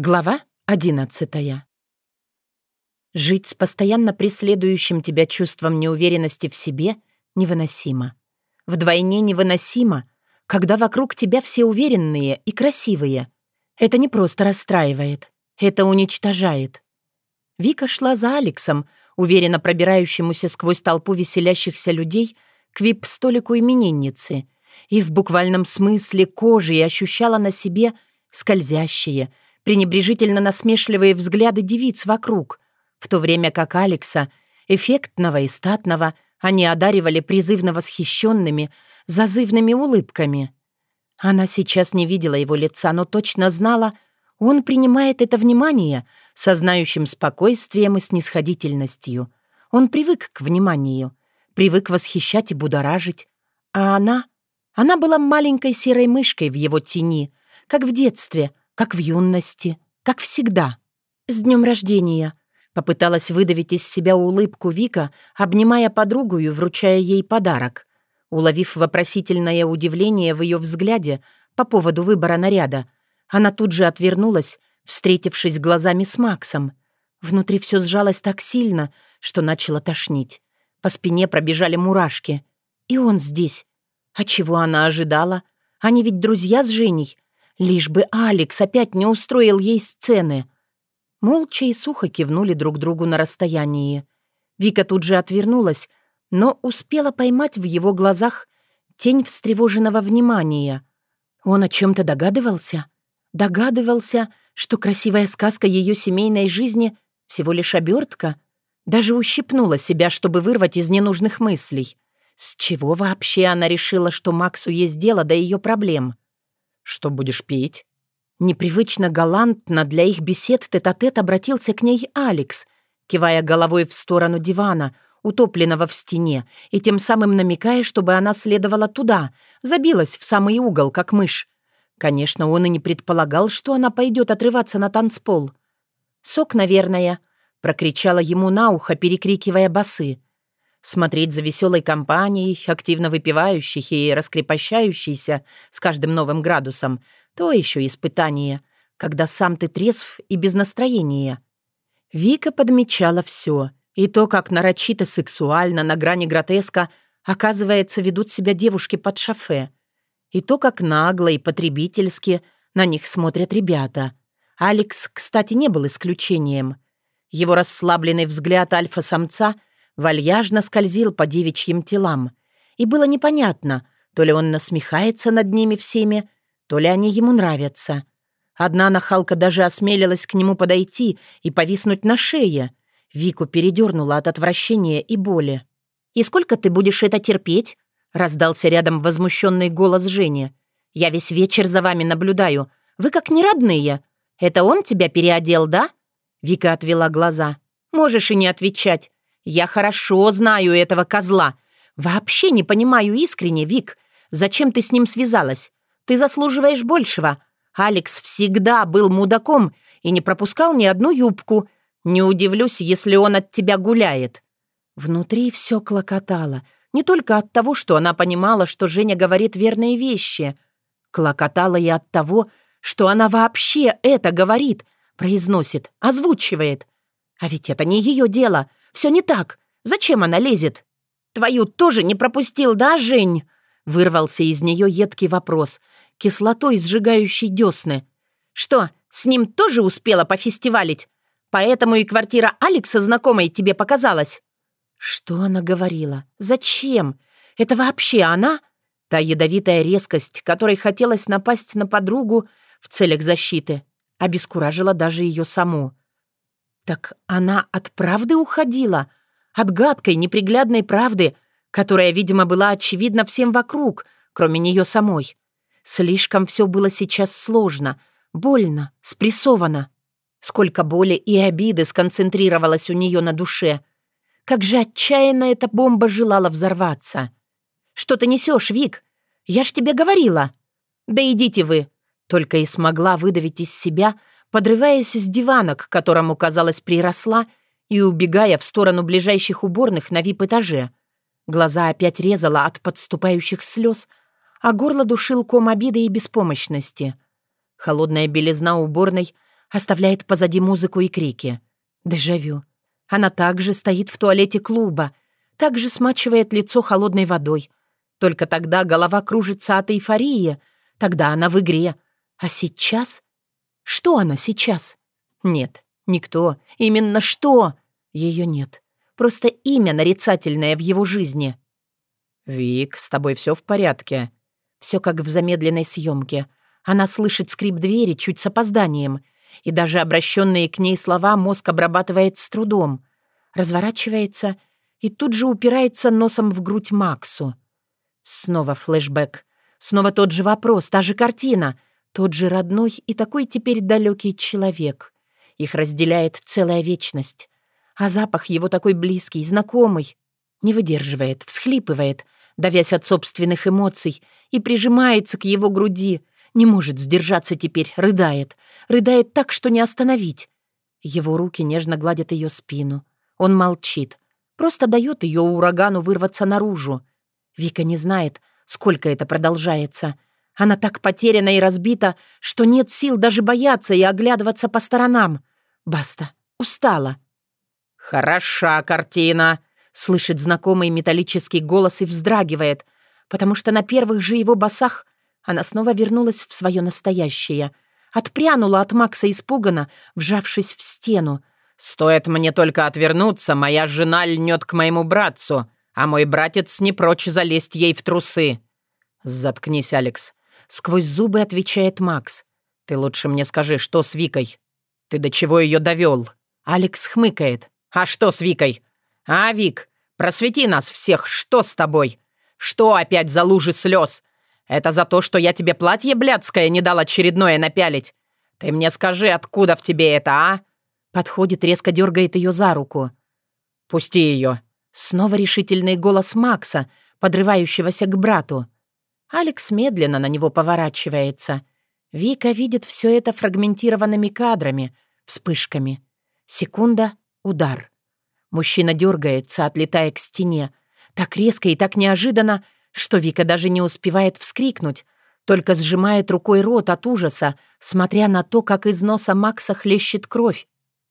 Глава одиннадцатая. Жить с постоянно преследующим тебя чувством неуверенности в себе невыносимо. Вдвойне невыносимо, когда вокруг тебя все уверенные и красивые. Это не просто расстраивает, это уничтожает. Вика шла за Алексом, уверенно пробирающемуся сквозь толпу веселящихся людей к вип-столику именинницы, и в буквальном смысле кожей ощущала на себе скользящие, пренебрежительно насмешливые взгляды девиц вокруг, в то время как Алекса, эффектного и статного, они одаривали призывно восхищенными, зазывными улыбками. Она сейчас не видела его лица, но точно знала, он принимает это внимание со знающим спокойствием и снисходительностью. Он привык к вниманию, привык восхищать и будоражить. А она... Она была маленькой серой мышкой в его тени, как в детстве, как в юности, как всегда. «С днем рождения!» Попыталась выдавить из себя улыбку Вика, обнимая подругу и вручая ей подарок. Уловив вопросительное удивление в ее взгляде по поводу выбора наряда, она тут же отвернулась, встретившись глазами с Максом. Внутри все сжалось так сильно, что начало тошнить. По спине пробежали мурашки. И он здесь. А чего она ожидала? Они ведь друзья с Женей. Лишь бы Алекс опять не устроил ей сцены. Молча и сухо кивнули друг другу на расстоянии. Вика тут же отвернулась, но успела поймать в его глазах тень встревоженного внимания. Он о чем-то догадывался? Догадывался, что красивая сказка ее семейной жизни всего лишь обертка? Даже ущипнула себя, чтобы вырвать из ненужных мыслей. С чего вообще она решила, что Максу есть дело до ее проблем? «Что будешь пить?» Непривычно галантно для их бесед тет-а-тет обратился к ней Алекс, кивая головой в сторону дивана, утопленного в стене, и тем самым намекая, чтобы она следовала туда, забилась в самый угол, как мышь. Конечно, он и не предполагал, что она пойдет отрываться на танцпол. «Сок, наверное», — прокричала ему на ухо, перекрикивая басы. Смотреть за веселой компанией, активно выпивающих и раскрепощающейся с каждым новым градусом — то еще испытание, когда сам ты трезв и без настроения. Вика подмечала все, и то, как нарочито сексуально, на грани гротеска, оказывается, ведут себя девушки под шофе, и то, как нагло и потребительски на них смотрят ребята. Алекс, кстати, не был исключением. Его расслабленный взгляд альфа-самца — вальяжно скользил по девичьим телам, и было непонятно, то ли он насмехается над ними всеми, то ли они ему нравятся. Одна нахалка даже осмелилась к нему подойти и повиснуть на шее. Вику передернула от отвращения и боли. «И сколько ты будешь это терпеть?» — раздался рядом возмущенный голос Жени. «Я весь вечер за вами наблюдаю. Вы как не родные. Это он тебя переодел, да?» Вика отвела глаза. «Можешь и не отвечать. Я хорошо знаю этого козла. Вообще не понимаю искренне, Вик, зачем ты с ним связалась? Ты заслуживаешь большего. Алекс всегда был мудаком и не пропускал ни одну юбку. Не удивлюсь, если он от тебя гуляет». Внутри все клокотало. Не только от того, что она понимала, что Женя говорит верные вещи. Клокотало и от того, что она вообще это говорит, произносит, озвучивает. А ведь это не ее дело — все не так. Зачем она лезет?» «Твою тоже не пропустил, да, Жень?» Вырвался из нее едкий вопрос, кислотой сжигающей десны. «Что, с ним тоже успела пофестивалить? Поэтому и квартира Алекса знакомой тебе показалась?» Что она говорила? Зачем? Это вообще она? Та ядовитая резкость, которой хотелось напасть на подругу в целях защиты, обескуражила даже ее саму. Так она от правды уходила? От гадкой, неприглядной правды, которая, видимо, была очевидна всем вокруг, кроме нее самой. Слишком все было сейчас сложно, больно, спрессовано. Сколько боли и обиды сконцентрировалось у нее на душе. Как же отчаянно эта бомба желала взорваться. «Что ты несешь, Вик? Я ж тебе говорила!» «Да идите вы!» Только и смогла выдавить из себя, подрываясь с дивана, к которому, казалось, приросла, и убегая в сторону ближайших уборных на вип-этаже. Глаза опять резала от подступающих слез, а горло душил ком обиды и беспомощности. Холодная белизна уборной оставляет позади музыку и крики. Дежавю. Она также стоит в туалете клуба, также смачивает лицо холодной водой. Только тогда голова кружится от эйфории, тогда она в игре. А сейчас? Что она сейчас? Нет, никто. Именно что? Ее нет. Просто имя нарицательное в его жизни. «Вик, с тобой все в порядке?» Все как в замедленной съемке. Она слышит скрип двери чуть с опозданием, и даже обращенные к ней слова мозг обрабатывает с трудом. Разворачивается и тут же упирается носом в грудь Максу. Снова флешбэк. Снова тот же вопрос, та же картина, тот же родной и такой теперь далекий человек. Их разделяет целая вечность. А запах его такой близкий, знакомый. Не выдерживает, всхлипывает, давясь от собственных эмоций, и прижимается к его груди. Не может сдержаться теперь, рыдает. Рыдает так, что не остановить. Его руки нежно гладят ее спину. Он молчит. Просто дает ее урагану вырваться наружу. Вика не знает, сколько это продолжается. Она так потеряна и разбита, что нет сил даже бояться и оглядываться по сторонам. Баста. Устала. «Хороша картина!» Слышит знакомый металлический голос и вздрагивает, потому что на первых же его басах она снова вернулась в свое настоящее. Отпрянула от Макса испуганно, вжавшись в стену. «Стоит мне только отвернуться, моя жена льнет к моему братцу, а мой братец не прочь залезть ей в трусы». «Заткнись, Алекс», — сквозь зубы отвечает Макс. «Ты лучше мне скажи, что с Викой? Ты до чего ее довел?» Алекс хмыкает. «А что с Викой? А, Вик, просвети нас всех, что с тобой? Что опять за лужи слез? Это за то, что я тебе платье блядское не дал очередное напялить? Ты мне скажи, откуда в тебе это, а?» Подходит, резко дергает ее за руку. «Пусти ее!» Снова решительный голос Макса, подрывающегося к брату. Алекс медленно на него поворачивается. Вика видит все это фрагментированными кадрами, вспышками. Секунда — удар. Мужчина дергается, отлетая к стене. Так резко и так неожиданно, что Вика даже не успевает вскрикнуть, только сжимает рукой рот от ужаса, смотря на то, как из носа Макса хлещет кровь.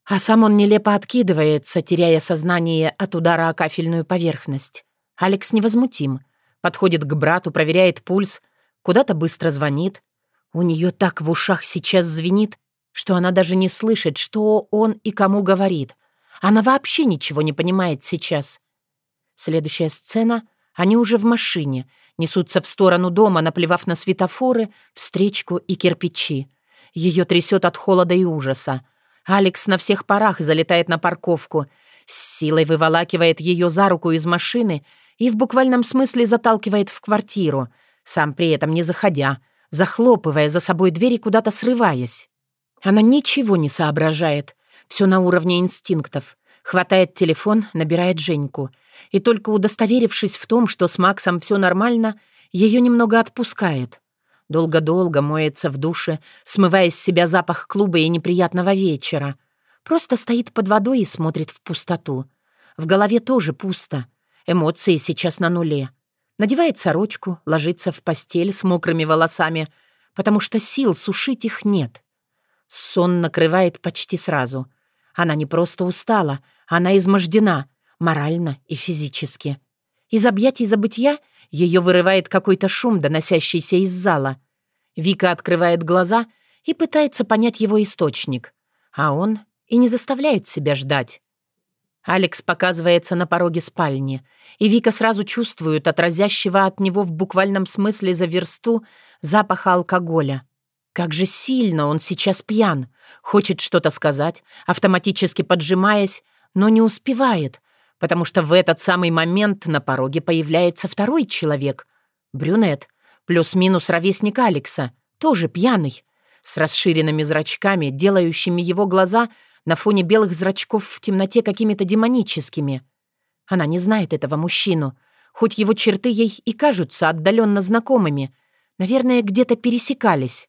А сам он нелепо откидывается, теряя сознание от удара о кафельную поверхность. Алекс невозмутим. Подходит к брату, проверяет пульс, куда-то быстро звонит. У нее так в ушах сейчас звенит, что она даже не слышит, что он и кому говорит — она вообще ничего не понимает сейчас. Следующая сцена — они уже в машине, несутся в сторону дома, наплевав на светофоры, встречку и кирпичи. Ее трясет от холода и ужаса. Алекс на всех парах залетает на парковку, с силой выволакивает ее за руку из машины и в буквальном смысле заталкивает в квартиру, сам при этом не заходя, захлопывая за собой двери, куда-то срываясь. Она ничего не соображает, все на уровне инстинктов. Хватает телефон, набирает Женьку. И только удостоверившись в том, что с Максом все нормально, ее немного отпускает. Долго-долго моется в душе, смывая с себя запах клуба и неприятного вечера. Просто стоит под водой и смотрит в пустоту. В голове тоже пусто. Эмоции сейчас на нуле. Надевает сорочку, ложится в постель с мокрыми волосами, потому что сил сушить их нет. Сон накрывает почти сразу. Она не просто устала, она измождена, морально и физически. Из объятий забытья ее вырывает какой-то шум, доносящийся из зала. Вика открывает глаза и пытается понять его источник. А он и не заставляет себя ждать. Алекс показывается на пороге спальни, и Вика сразу чувствует отразящего от него в буквальном смысле за версту запаха алкоголя. Как же сильно он сейчас пьян. Хочет что-то сказать, автоматически поджимаясь, но не успевает, потому что в этот самый момент на пороге появляется второй человек. Брюнет, плюс-минус ровесник Алекса, тоже пьяный, с расширенными зрачками, делающими его глаза на фоне белых зрачков в темноте какими-то демоническими. Она не знает этого мужчину, хоть его черты ей и кажутся отдаленно знакомыми. Наверное, где-то пересекались.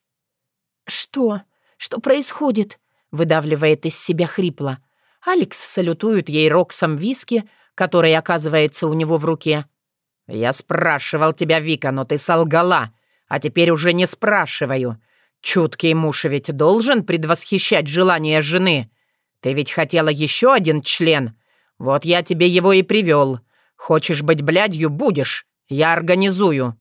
«Что? Что происходит?» — выдавливает из себя хрипло. Алекс салютует ей роксом виски, который оказывается у него в руке. «Я спрашивал тебя, Вика, но ты солгала, а теперь уже не спрашиваю. Чуткий муж ведь должен предвосхищать желание жены. Ты ведь хотела еще один член. Вот я тебе его и привел. Хочешь быть блядью — будешь. Я организую».